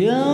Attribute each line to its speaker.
Speaker 1: Yeah.